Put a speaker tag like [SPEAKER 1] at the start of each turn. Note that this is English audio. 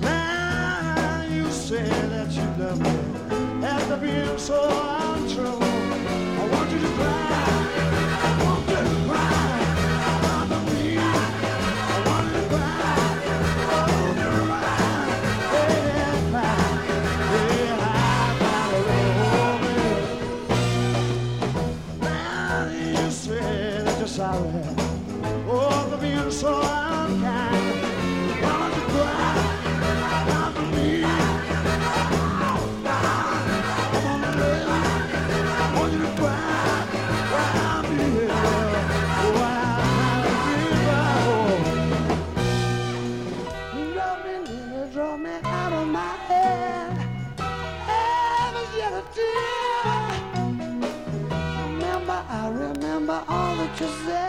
[SPEAKER 1] Now you say that you love me after being so high. So I'm gonna want you to cry, cry for me. Come on, baby, want you to cry, cry me a river. You love me, baby, draw me out of my head. Every single tear. Remember, I remember all that you said.